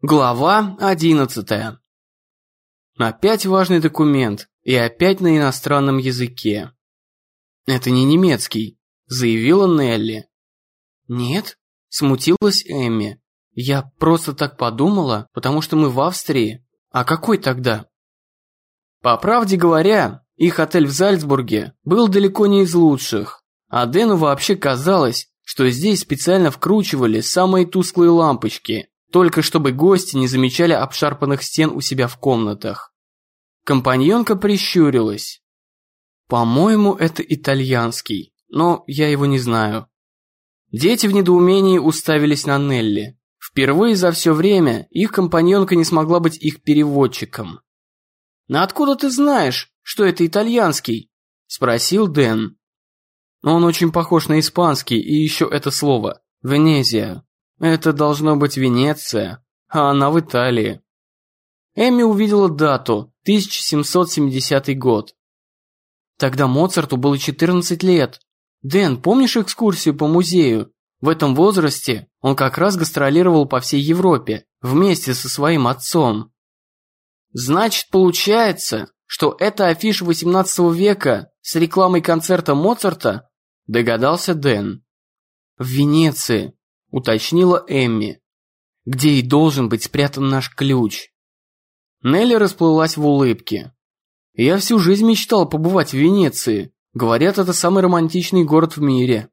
Глава одиннадцатая. Опять важный документ, и опять на иностранном языке. «Это не немецкий», – заявила Нелли. «Нет», – смутилась Эмми. «Я просто так подумала, потому что мы в Австрии. А какой тогда?» По правде говоря, их отель в Зальцбурге был далеко не из лучших, а Дэну вообще казалось, что здесь специально вкручивали самые тусклые лампочки, только чтобы гости не замечали обшарпанных стен у себя в комнатах. Компаньонка прищурилась. «По-моему, это итальянский, но я его не знаю». Дети в недоумении уставились на Нелли. Впервые за все время их компаньонка не смогла быть их переводчиком. «Но откуда ты знаешь, что это итальянский?» – спросил Дэн. Он очень похож на испанский и еще это слово – «Венезия». Это должно быть Венеция, а она в Италии. Эми увидела дату – 1770 год. Тогда Моцарту было 14 лет. Дэн, помнишь экскурсию по музею? В этом возрасте он как раз гастролировал по всей Европе вместе со своим отцом. Значит, получается, что это афиша 18 века с рекламой концерта Моцарта? Догадался Дэн. В Венеции, уточнила Эмми. Где и должен быть спрятан наш ключ? Нелли расплылась в улыбке. Я всю жизнь мечтал побывать в Венеции. Говорят, это самый романтичный город в мире.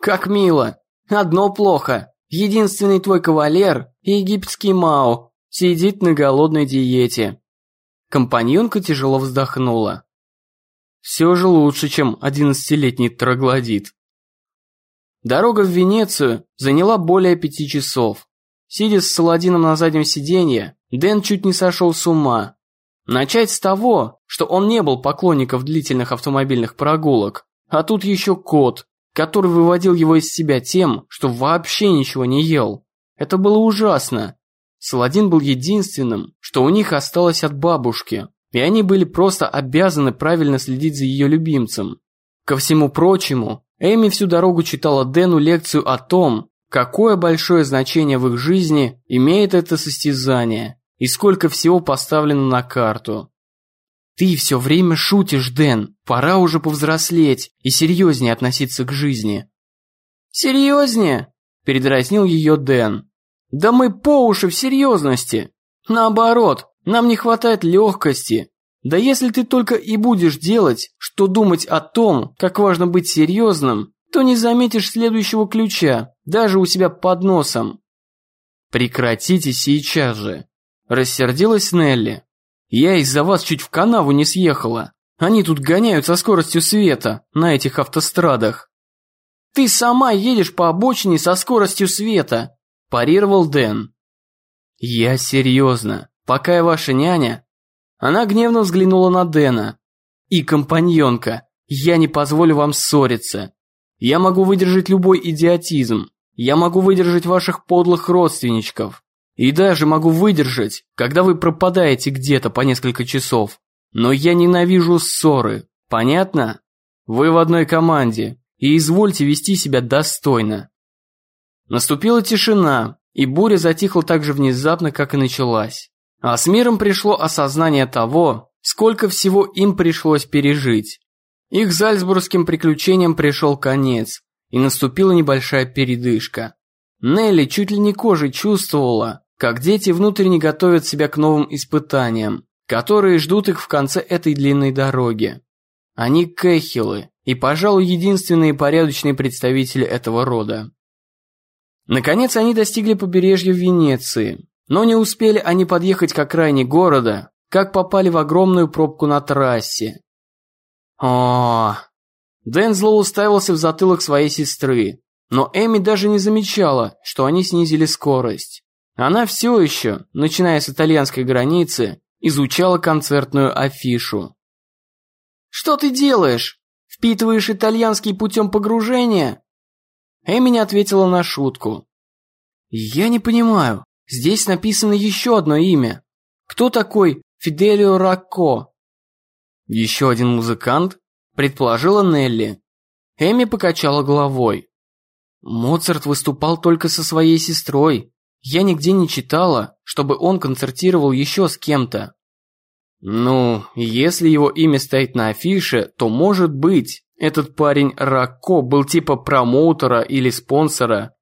Как мило. Одно плохо. Единственный твой кавалер, египетский Мао, сидит на голодной диете. Компаньонка тяжело вздохнула. Все же лучше, чем одиннадцатилетний троглодит. Дорога в Венецию заняла более пяти часов. Сидя с Саладином на заднем сиденье, Дэн чуть не сошел с ума. Начать с того, что он не был поклонником длительных автомобильных прогулок, а тут еще кот, который выводил его из себя тем, что вообще ничего не ел. Это было ужасно. Саладин был единственным, что у них осталось от бабушки, и они были просто обязаны правильно следить за ее любимцем. Ко всему прочему, Эми всю дорогу читала Дэну лекцию о том, какое большое значение в их жизни имеет это состязание и сколько всего поставлено на карту. «Ты все время шутишь, Дэн, пора уже повзрослеть и серьезнее относиться к жизни». «Серьезнее?» – передразнил ее Дэн. «Да мы по уши в серьезности. Наоборот, нам не хватает легкости, да если ты только и будешь делать, что думать о том, как важно быть серьезным, то не заметишь следующего ключа, даже у себя под носом. Прекратите сейчас же. Рассердилась Нелли. Я из-за вас чуть в канаву не съехала. Они тут гоняют со скоростью света на этих автострадах. Ты сама едешь по обочине со скоростью света, парировал Дэн. Я серьезно. Пока я ваша няня, она гневно взглянула на Дэна. «И компаньонка, я не позволю вам ссориться. Я могу выдержать любой идиотизм. Я могу выдержать ваших подлых родственничков. И даже могу выдержать, когда вы пропадаете где-то по несколько часов. Но я ненавижу ссоры. Понятно? Вы в одной команде, и извольте вести себя достойно». Наступила тишина, и буря затихла так же внезапно, как и началась. А с миром пришло осознание того, сколько всего им пришлось пережить. Их зальцбургским приключениям пришел конец, и наступила небольшая передышка. Нелли чуть ли не кожей чувствовала, как дети внутренне готовят себя к новым испытаниям, которые ждут их в конце этой длинной дороги. Они кэхилы, и, пожалуй, единственные порядочные представители этого рода. Наконец они достигли побережья Венеции, но не успели они подъехать к окраине города, как попали в огромную пробку на трассе. О, Дэн зло уставился в затылок своей сестры, но Эми даже не замечала, что они снизили скорость. Она все еще, начиная с итальянской границы, изучала концертную афишу. «Что ты делаешь? Впитываешь итальянский путем погружения?» Эми не ответила на шутку. «Я не понимаю, Здесь написано еще одно имя. Кто такой Фиделио Ракко? Еще один музыкант? Предположила Нелли. Эми покачала головой. Моцарт выступал только со своей сестрой. Я нигде не читала, чтобы он концертировал еще с кем-то. Ну, если его имя стоит на афише, то может быть, этот парень Ракко был типа промоутера или спонсора.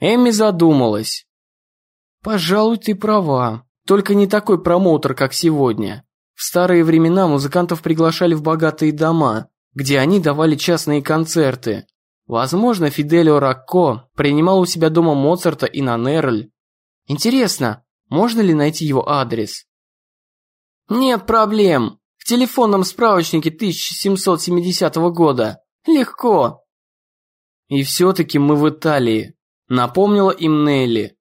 Эми задумалась. Пожалуй, ты права. Только не такой промоутер, как сегодня. В старые времена музыкантов приглашали в богатые дома, где они давали частные концерты. Возможно, Фиделио Ракко принимал у себя дома Моцарта и Нанерль. Интересно, можно ли найти его адрес? Нет проблем. В телефонном справочнике 1770 года. Легко. И все-таки мы в Италии. Напомнила им Нелли.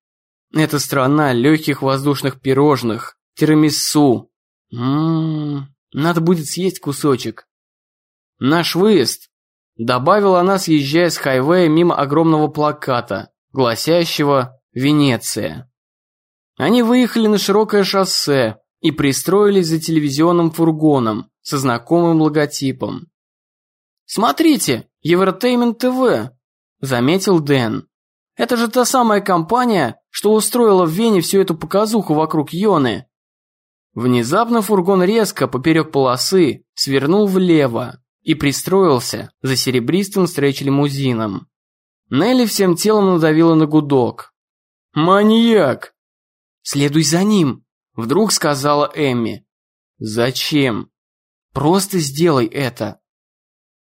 Это страна легких воздушных пирожных, тирамису. Ммм, надо будет съесть кусочек. Наш выезд, добавила она, съезжая с хайвея мимо огромного плаката, гласящего «Венеция». Они выехали на широкое шоссе и пристроились за телевизионным фургоном со знакомым логотипом. «Смотрите, Евротеймент ТВ», – заметил Дэн. «Это же та самая компания, что устроила в Вене всю эту показуху вокруг Йоны». Внезапно фургон резко поперек полосы свернул влево, и пристроился за серебристым стретч-лимузином. Нелли всем телом надавила на гудок. «Маньяк!» «Следуй за ним!» – вдруг сказала Эмми. «Зачем?» «Просто сделай это!»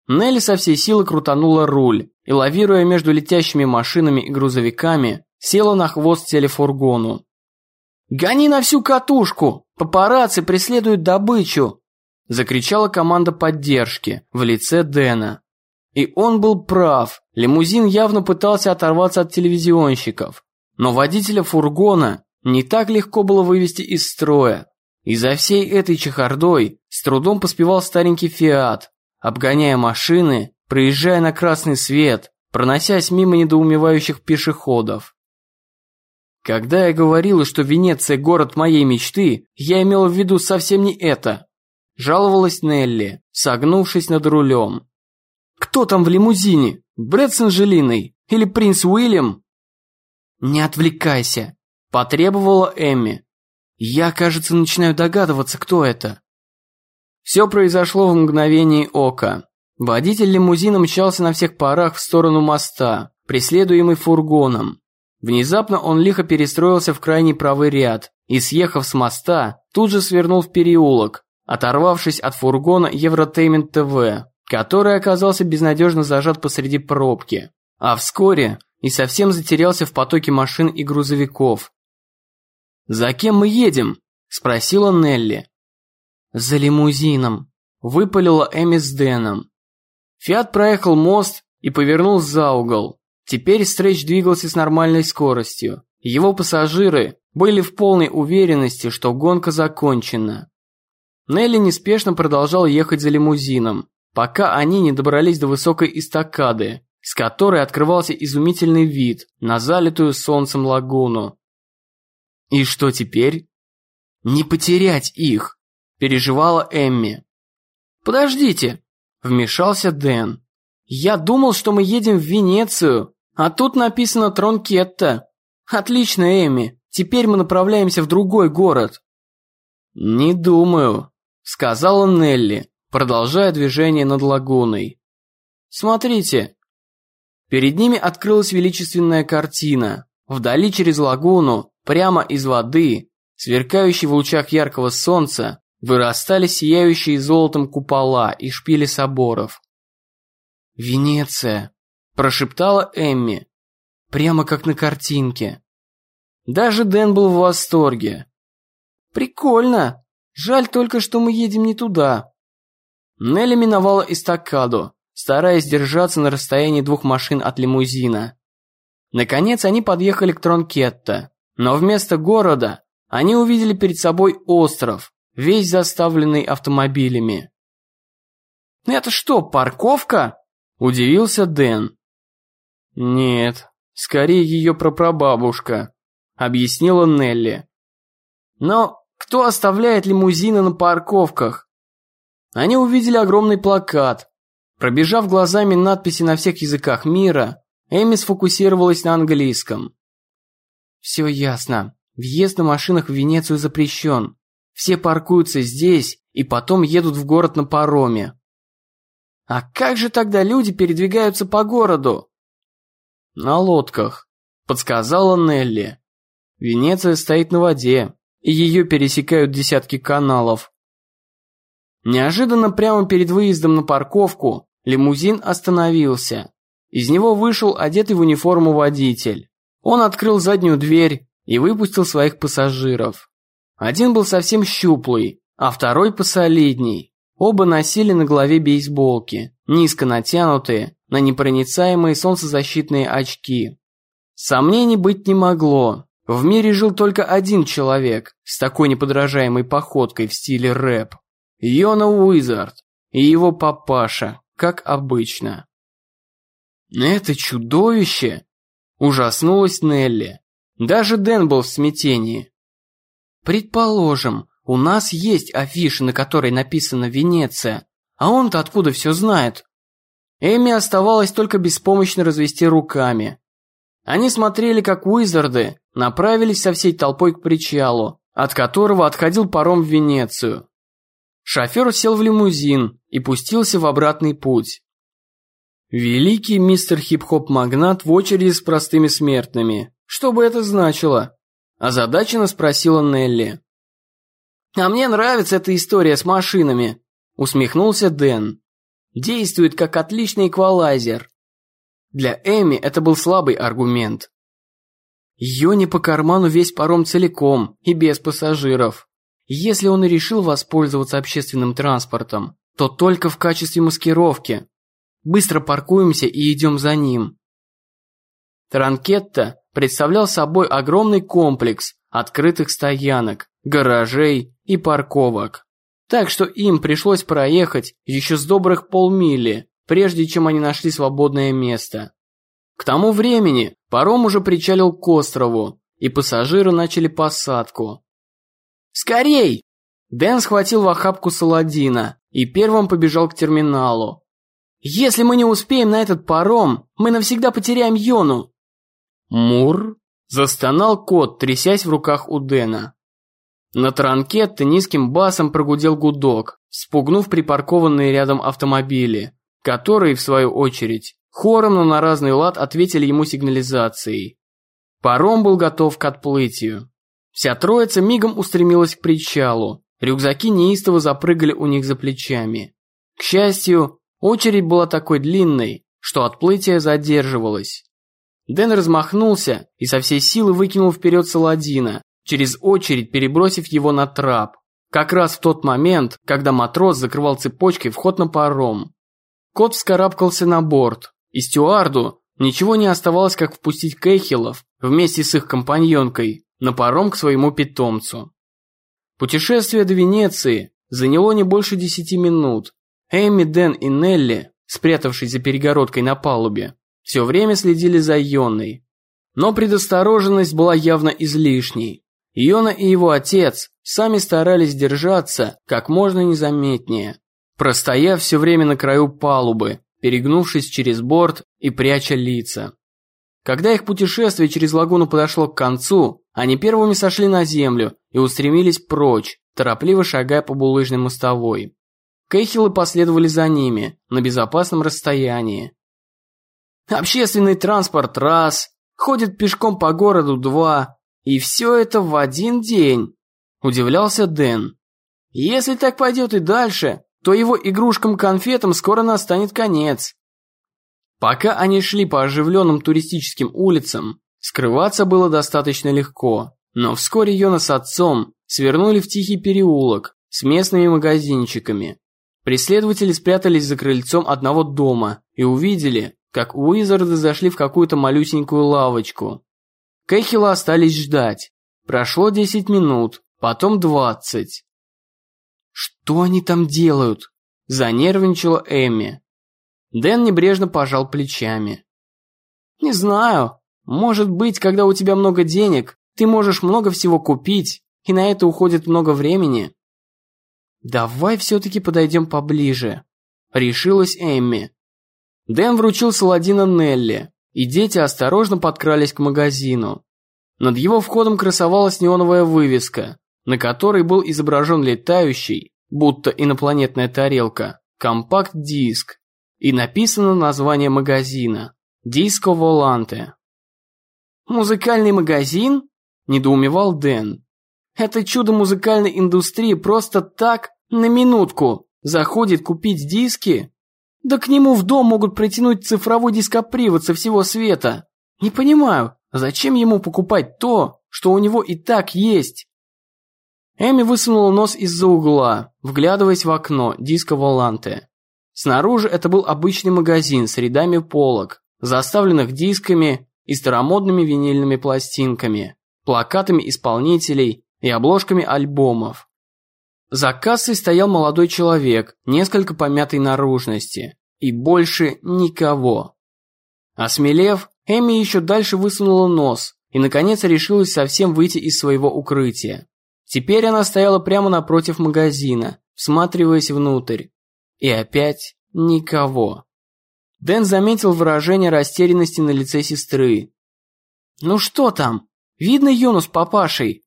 Нелли со всей силы крутанула руль и, лавируя между летящими машинами и грузовиками, села на хвост телефургону. «Гони на всю катушку! Папарацци преследуют добычу!» Закричала команда поддержки в лице Дэна. И он был прав. Лимузин явно пытался оторваться от телевизионщиков. Но водителя фургона не так легко было вывести из строя. И за всей этой чехардой с трудом поспевал старенький «Фиат», обгоняя машины, проезжая на красный свет, проносясь мимо недоумевающих пешеходов. Когда я говорила, что Венеция – город моей мечты, я имела в виду совсем не это. Жаловалась Нелли, согнувшись над рулем. «Кто там в лимузине? Брэд с Анжелиной? Или принц Уильям?» «Не отвлекайся», – потребовала Эмми. «Я, кажется, начинаю догадываться, кто это». Все произошло в мгновение ока. Водитель лимузина мчался на всех парах в сторону моста, преследуемый фургоном. Внезапно он лихо перестроился в крайний правый ряд и, съехав с моста, тут же свернул в переулок, оторвавшись от фургона Евротеймент ТВ, который оказался безнадежно зажат посреди пробки, а вскоре и совсем затерялся в потоке машин и грузовиков. «За кем мы едем?» – спросила Нелли. «За лимузином», – выпалила Эми с Дэном. Фиат проехал мост и повернул за угол. Теперь Стрэч двигался с нормальной скоростью. Его пассажиры были в полной уверенности, что гонка закончена. Нелли неспешно продолжал ехать за лимузином, пока они не добрались до высокой эстакады, с которой открывался изумительный вид на залитую солнцем лагуну. И что теперь? Не потерять их, переживала Эмми. Подождите, вмешался Дэн. Я думал, что мы едем в Венецию, а тут написано Тронкетта. Отлично, Эмми. Теперь мы направляемся в другой город. Не думаю, сказала Нелли, продолжая движение над лагуной. «Смотрите!» Перед ними открылась величественная картина. Вдали через лагуну, прямо из воды, сверкающей в лучах яркого солнца, вырастали сияющие золотом купола и шпили соборов. «Венеция!» – прошептала Эмми. «Прямо как на картинке». Даже Дэн был в восторге. «Прикольно!» Жаль только, что мы едем не туда. Нелли миновала эстакаду, стараясь держаться на расстоянии двух машин от лимузина. Наконец они подъехали к Тронкетто, но вместо города они увидели перед собой остров, весь заставленный автомобилями. «Это что, парковка?» – удивился Дэн. «Нет, скорее ее прапрабабушка», – объяснила Нелли. «Но кто оставляет лимузины на парковках? Они увидели огромный плакат. Пробежав глазами надписи на всех языках мира, Эми сфокусировалась на английском. Все ясно. Въезд на машинах в Венецию запрещен. Все паркуются здесь и потом едут в город на пароме. А как же тогда люди передвигаются по городу? На лодках, подсказала Нелли. Венеция стоит на воде, и ее пересекают десятки каналов. Неожиданно прямо перед выездом на парковку лимузин остановился. Из него вышел одетый в униформу водитель. Он открыл заднюю дверь и выпустил своих пассажиров. Один был совсем щуплый, а второй посолидней. Оба носили на голове бейсболки, низко натянутые, на непроницаемые солнцезащитные очки. Сомнений быть не могло. В мире жил только один человек с такой неподражаемой походкой в стиле рэп. Йона Уизард и его папаша, как обычно. «Это чудовище!» – ужаснулась Нелли. Даже Дэн был в смятении. «Предположим, у нас есть афиша, на которой написано «Венеция», а он-то откуда все знает?» Эми оставалось только беспомощно развести руками. Они смотрели, как Уизарды направились со всей толпой к причалу, от которого отходил паром в Венецию. Шофер сел в лимузин и пустился в обратный путь. Великий мистер хип-хоп-магнат в очереди с простыми смертными. Что бы это значило? Озадаченно спросила Нелли. «А мне нравится эта история с машинами», усмехнулся Дэн. «Действует как отличный эквалайзер». Для Эми это был слабый аргумент. Ее не по карману весь паром целиком и без пассажиров. Если он и решил воспользоваться общественным транспортом, то только в качестве маскировки. Быстро паркуемся и идем за ним. Транкетта представлял собой огромный комплекс открытых стоянок, гаражей и парковок. Так что им пришлось проехать еще с добрых полмили, прежде чем они нашли свободное место. К тому времени паром уже причалил к острову, и пассажиры начали посадку. «Скорей!» Дэн схватил в охапку Саладина и первым побежал к терминалу. «Если мы не успеем на этот паром, мы навсегда потеряем Йону!» «Мур?» – застонал кот, трясясь в руках у Дэна. На транкетте низким басом прогудел гудок, спугнув припаркованные рядом автомобили, которые, в свою очередь, хором, но на разный лад ответили ему сигнализацией. Паром был готов к отплытию. Вся троица мигом устремилась к причалу, рюкзаки неистово запрыгали у них за плечами. К счастью, очередь была такой длинной, что отплытие задерживалось. Дэн размахнулся и со всей силы выкинул вперед Саладина, через очередь перебросив его на трап. Как раз в тот момент, когда матрос закрывал цепочкой вход на паром. Кот вскарабкался на борт, и стюарду ничего не оставалось, как впустить Кейхилов вместе с их компаньонкой на паром к своему питомцу. Путешествие до Венеции заняло не больше десяти минут. Эми, Дэн и Нелли, спрятавшись за перегородкой на палубе, все время следили за Йоной. Но предосторожность была явно излишней. Йона и его отец сами старались держаться как можно незаметнее, простояв все время на краю палубы, перегнувшись через борт и пряча лица. Когда их путешествие через лагуну подошло к концу, они первыми сошли на землю и устремились прочь, торопливо шагая по булыжной мостовой. Кейхилы последовали за ними, на безопасном расстоянии, Общественный транспорт – раз, ходит пешком по городу – два. И все это в один день. Удивлялся Дэн. Если так пойдет и дальше, то его игрушкам-конфетам скоро настанет конец. Пока они шли по оживленным туристическим улицам, скрываться было достаточно легко. Но вскоре Йона с отцом свернули в тихий переулок с местными магазинчиками. Преследователи спрятались за крыльцом одного дома и увидели, как Уизарды зашли в какую-то малюсенькую лавочку. Кэхила остались ждать. Прошло 10 минут, потом 20. «Что они там делают?» – занервничала Эми. Дэн небрежно пожал плечами. «Не знаю. Может быть, когда у тебя много денег, ты можешь много всего купить, и на это уходит много времени». «Давай все-таки подойдем поближе», – решилась Эмми. Дэн вручил Саладина Нелли, и дети осторожно подкрались к магазину. Над его входом красовалась неоновая вывеска, на которой был изображен летающий, будто инопланетная тарелка, компакт-диск, и написано название магазина «Диско Воланте». «Музыкальный магазин?» – недоумевал Дэн. «Это чудо музыкальной индустрии просто так, на минутку, заходит купить диски? Да к нему в дом могут протянуть цифровой дископривод со всего света. Не понимаю, зачем ему покупать то, что у него и так есть?» Эми высунула нос из-за угла, вглядываясь в окно диско Воланте. Снаружи это был обычный магазин с рядами полок, заставленных дисками и старомодными винильными пластинками, плакатами исполнителей и обложками альбомов. За кассой стоял молодой человек, несколько помятой наружности, и больше никого. Осмелев, Эми еще дальше высунула нос и, наконец, решилась совсем выйти из своего укрытия. Теперь она стояла прямо напротив магазина, всматриваясь внутрь. И опять никого. Дэн заметил выражение растерянности на лице сестры. «Ну что там? Видно Йону с папашей?»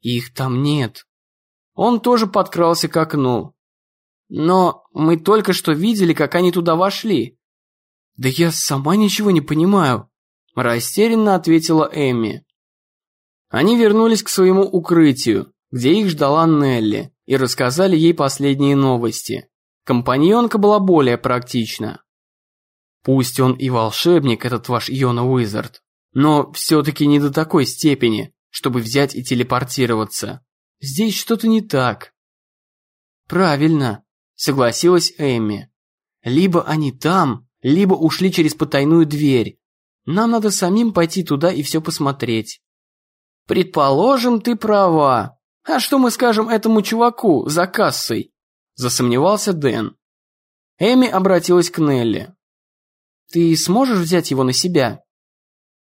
«Их там нет». Он тоже подкрался к окну. «Но мы только что видели, как они туда вошли». «Да я сама ничего не понимаю», – растерянно ответила Эми. Они вернулись к своему укрытию, где их ждала Нелли, и рассказали ей последние новости. Компаньонка была более практична. Пусть он и волшебник, этот ваш Йона Уизард, но все-таки не до такой степени, чтобы взять и телепортироваться. Здесь что-то не так. Правильно, согласилась Эми. Либо они там, либо ушли через потайную дверь. Нам надо самим пойти туда и все посмотреть. «Предположим, ты права. А что мы скажем этому чуваку за кассой?» Засомневался Дэн. Эми обратилась к Нелли. «Ты сможешь взять его на себя?»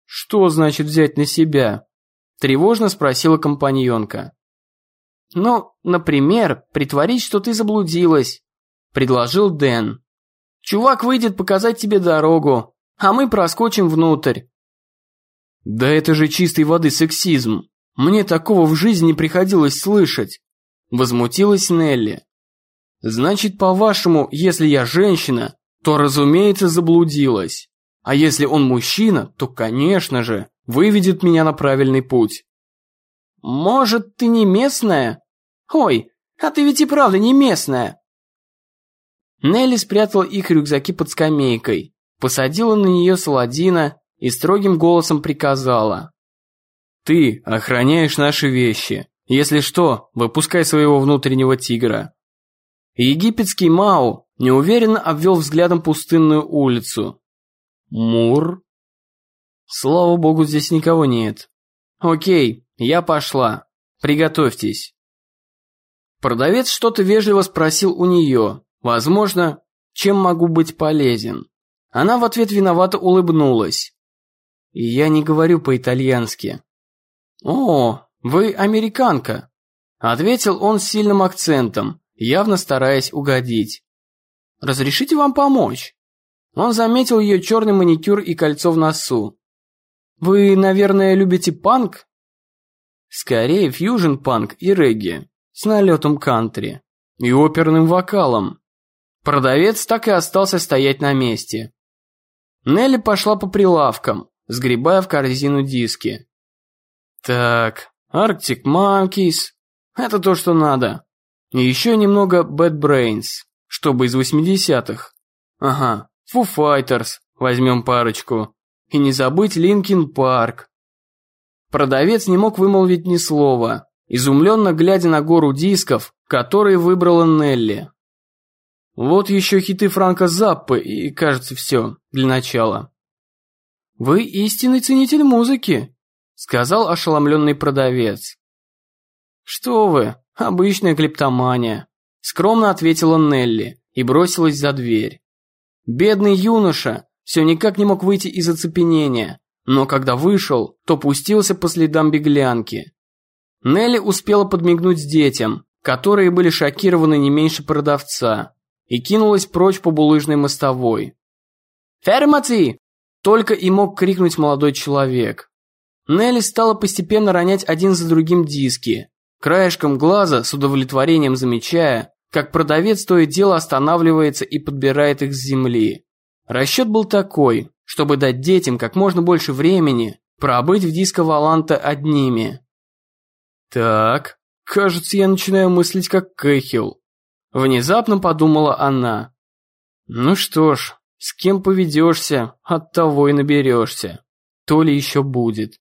«Что значит взять на себя?» Тревожно спросила компаньонка. «Ну, например, притворить, что ты заблудилась», предложил Дэн. «Чувак выйдет показать тебе дорогу, а мы проскочим внутрь. Да это же чистой воды сексизм. Мне такого в жизни не приходилось слышать. Возмутилась Нелли. Значит, по-вашему, если я женщина, то, разумеется, заблудилась. А если он мужчина, то, конечно же, выведет меня на правильный путь. Может, ты не местная? Ой, а ты ведь и правда не местная. Нелли спрятала их рюкзаки под скамейкой, посадила на нее Саладина и строгим голосом приказала. «Ты охраняешь наши вещи. Если что, выпускай своего внутреннего тигра». Египетский Мау неуверенно обвел взглядом пустынную улицу. «Мур?» «Слава богу, здесь никого нет. Окей, я пошла. Приготовьтесь». Продавец что-то вежливо спросил у нее. Возможно, чем могу быть полезен. Она в ответ виновато улыбнулась. Я не говорю по-итальянски. О, вы американка, ответил он с сильным акцентом, явно стараясь угодить. Разрешите вам помочь? Он заметил ее черный маникюр и кольцо в носу. Вы, наверное, любите панк? Скорее фьюжн-панк и регги, с налетом кантри и оперным вокалом. Продавец так и остался стоять на месте. Нелли пошла по прилавкам, сгребая в корзину диски. Так, Arctic Monkeys. Это то, что надо. И еще немного Bad Brains, чтобы из 80-х. Ага, Foo Fighters, возьмем парочку. И не забыть Linkin Park. Продавец не мог вымолвить ни слова, изумленно глядя на гору дисков, которые выбрала Нелли. Вот еще хиты Франка Заппы и, кажется, все для начала. «Вы истинный ценитель музыки», — сказал ошеломленный продавец. «Что вы, обычная клептомания», — скромно ответила Нелли и бросилась за дверь. Бедный юноша все никак не мог выйти из оцепенения, но когда вышел, то пустился по следам беглянки. Нелли успела подмигнуть детям, которые были шокированы не меньше продавца, и кинулась прочь по булыжной мостовой. «Фермаци! Только и мог крикнуть молодой человек. Нелли стала постепенно ронять один за другим диски, краешком глаза с удовлетворением замечая, как продавец то и дело останавливается и подбирает их с земли. Расчет был такой, чтобы дать детям как можно больше времени пробыть в диско Валанта одними. Так, кажется, я начинаю мыслить как Кэхилл. Внезапно подумала она. Ну что ж, с кем поведешься, от того и наберешься. То ли еще будет.